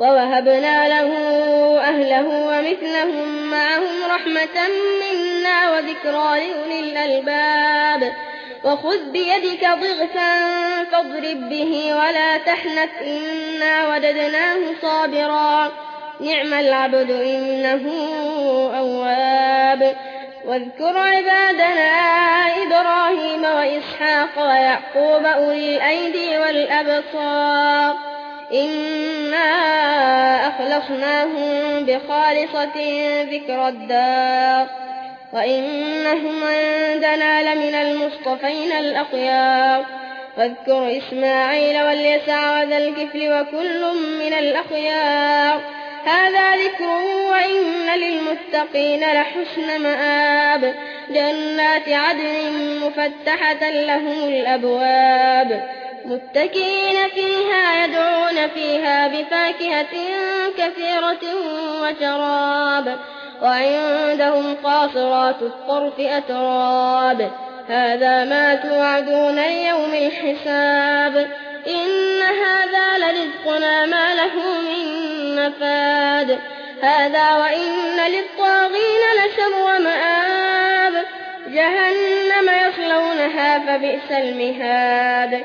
ووهبنا له أهله ومثلهم معهم رحمة منا وذكرى لأولي الألباب. وخذ بيدك ضغثا فاضرب به ولا تحنث إنا وددناه صابرا. نعم العبد إنه أواب. واذكر عبادنا إبراهيم وإسحاق ويعقوب أولي الأيدي والأبصار. إنا أخلصناهم بخالصة ذكر الدار. وإنهم عندنا لمن المصطفين الأخيار. واذكر إسماعيل واليسع وذا الكفل وكل من الأخيار. هذا ذكر وإن للمتقين لحسن مآب. جنات عدن مفتحة لهم الأبواب. متكئين فيها يدعون فيها بفاكهة كثيرة وشراب وعندهم قاصرات الطرف أتراب. هذا ما توعدون يوم الحساب. إن هذا لرزقنا ما له من نفاد. هذا وإن للطاغين لشر مآب جهنم يصلونها فبئس المهاد.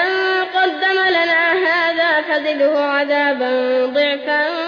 فزده عذابا ضعفا.